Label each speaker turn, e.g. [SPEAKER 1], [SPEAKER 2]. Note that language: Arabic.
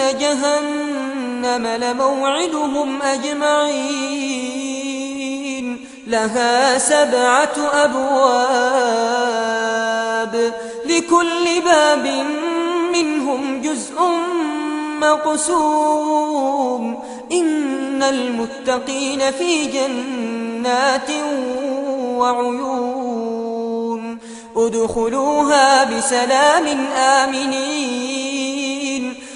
[SPEAKER 1] ان جهنم لموعدهم أجمعين. لها سبعة أبواب. لكل باب منهم جزء مقسوم. إن المتقين في جنات وعيون. ادخلوها بسلام آمنين.